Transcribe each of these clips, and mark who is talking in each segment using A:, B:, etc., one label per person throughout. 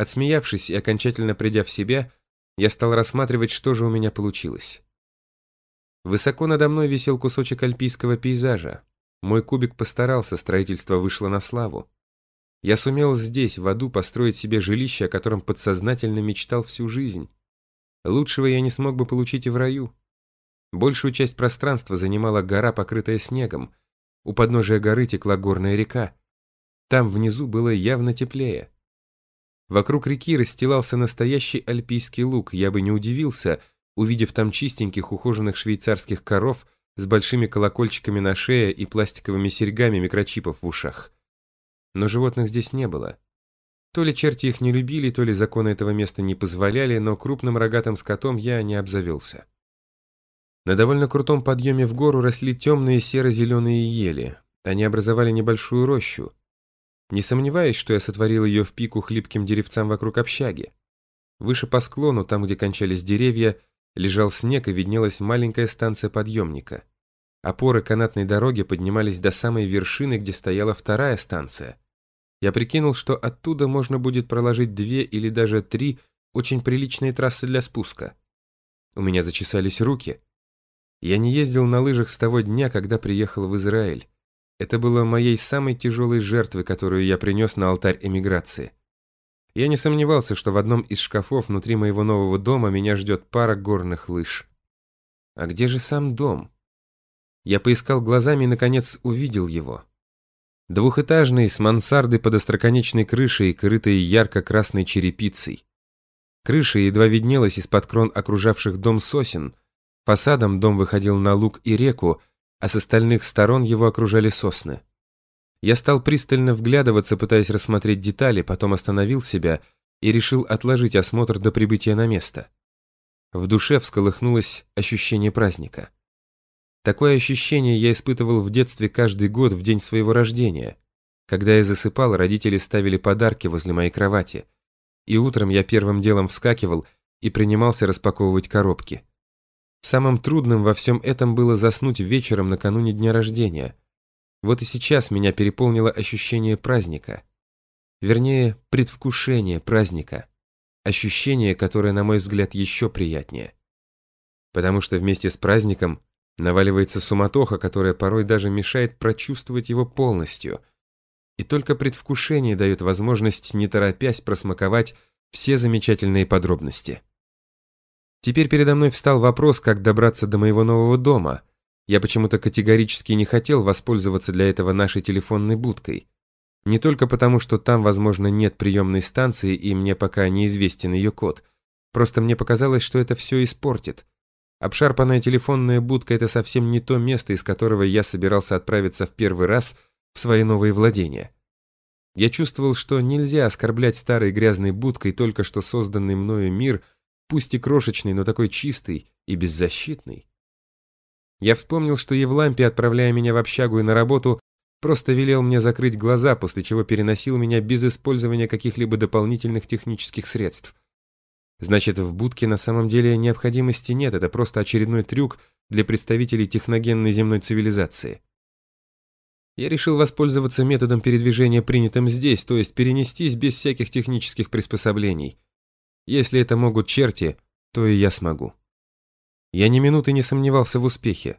A: Отсмеявшись и окончательно придя в себя, я стал рассматривать, что же у меня получилось. Высоко надо мной висел кусочек альпийского пейзажа. Мой кубик постарался, строительство вышло на славу. Я сумел здесь, в аду, построить себе жилище, о котором подсознательно мечтал всю жизнь. Лучшего я не смог бы получить и в раю. Большую часть пространства занимала гора, покрытая снегом. У подножия горы текла горная река. Там внизу было явно теплее. Вокруг реки расстилался настоящий альпийский луг. Я бы не удивился, увидев там чистеньких ухоженных швейцарских коров с большими колокольчиками на шее и пластиковыми серьгами микрочипов в ушах. Но животных здесь не было. То ли черти их не любили, то ли законы этого места не позволяли, но крупным рогатым скотом я не обзавелся. На довольно крутом подъеме в гору росли темные серо-зеленые ели. Они образовали небольшую рощу. Не сомневаюсь, что я сотворил ее в пику хлипким деревцам вокруг общаги. Выше по склону, там, где кончались деревья, лежал снег и виднелась маленькая станция подъемника. Опоры канатной дороги поднимались до самой вершины, где стояла вторая станция. Я прикинул, что оттуда можно будет проложить две или даже три очень приличные трассы для спуска. У меня зачесались руки. Я не ездил на лыжах с того дня, когда приехал в Израиль. Это было моей самой тяжелой жертвой, которую я принес на алтарь эмиграции. Я не сомневался, что в одном из шкафов внутри моего нового дома меня ждет пара горных лыж. А где же сам дом? Я поискал глазами и, наконец, увидел его. Двухэтажный, с мансардой под остроконечной крышей, крытой ярко-красной черепицей. Крыша едва виднелась из-под крон окружавших дом сосен. Фасадом дом выходил на луг и реку, а с остальных сторон его окружали сосны. Я стал пристально вглядываться, пытаясь рассмотреть детали, потом остановил себя и решил отложить осмотр до прибытия на место. В душе всколыхнулось ощущение праздника. Такое ощущение я испытывал в детстве каждый год в день своего рождения. Когда я засыпал, родители ставили подарки возле моей кровати. И утром я первым делом вскакивал и принимался распаковывать коробки. Самым трудным во всем этом было заснуть вечером накануне дня рождения. Вот и сейчас меня переполнило ощущение праздника. Вернее, предвкушение праздника. Ощущение, которое, на мой взгляд, еще приятнее. Потому что вместе с праздником Наваливается суматоха, которая порой даже мешает прочувствовать его полностью. И только предвкушение дает возможность, не торопясь, просмаковать все замечательные подробности. Теперь передо мной встал вопрос, как добраться до моего нового дома. Я почему-то категорически не хотел воспользоваться для этого нашей телефонной будкой. Не только потому, что там, возможно, нет приемной станции и мне пока неизвестен ее код. Просто мне показалось, что это все испортит. Обшарпанная телефонная будка — это совсем не то место, из которого я собирался отправиться в первый раз в свои новые владения. Я чувствовал, что нельзя оскорблять старой грязной будкой только что созданный мною мир, пусть и крошечный, но такой чистый и беззащитный. Я вспомнил, что Евлампий, отправляя меня в общагу и на работу, просто велел мне закрыть глаза, после чего переносил меня без использования каких-либо дополнительных технических средств. Значит, в будке на самом деле необходимости нет, это просто очередной трюк для представителей техногенной земной цивилизации. Я решил воспользоваться методом передвижения, принятым здесь, то есть перенестись без всяких технических приспособлений. Если это могут черти, то и я смогу. Я ни минуты не сомневался в успехе.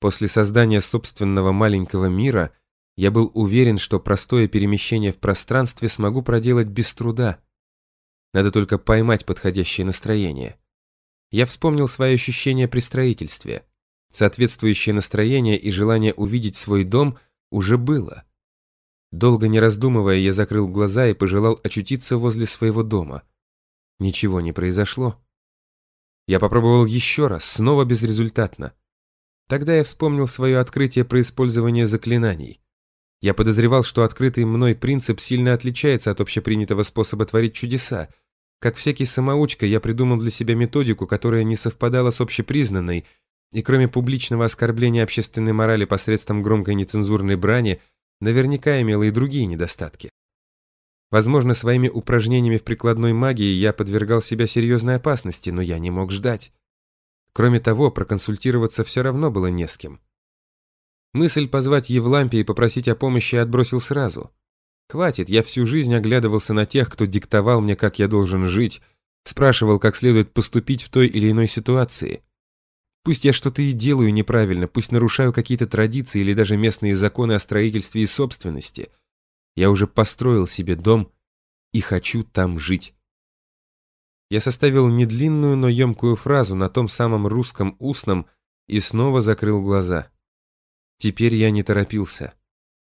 A: После создания собственного маленького мира я был уверен, что простое перемещение в пространстве смогу проделать без труда. Надо только поймать подходящее настроение. Я вспомнил свои ощущения при строительстве. Соответствующее настроение и желание увидеть свой дом уже было. Долго не раздумывая, я закрыл глаза и пожелал очутиться возле своего дома. Ничего не произошло. Я попробовал еще раз, снова безрезультатно. Тогда я вспомнил свое открытие про использование заклинаний. Я подозревал, что открытый мной принцип сильно отличается от общепринятого способа творить чудеса. Как всякий самоучка, я придумал для себя методику, которая не совпадала с общепризнанной, и кроме публичного оскорбления общественной морали посредством громкой нецензурной брани, наверняка имела и другие недостатки. Возможно, своими упражнениями в прикладной магии я подвергал себя серьезной опасности, но я не мог ждать. Кроме того, проконсультироваться все равно было не с кем. Мысль позвать Евлампия и попросить о помощи отбросил сразу. Хватит, я всю жизнь оглядывался на тех, кто диктовал мне, как я должен жить, спрашивал, как следует поступить в той или иной ситуации. Пусть я что-то и делаю неправильно, пусть нарушаю какие-то традиции или даже местные законы о строительстве и собственности. Я уже построил себе дом и хочу там жить. Я составил недлинную, но емкую фразу на том самом русском устном и снова закрыл глаза. Теперь я не торопился.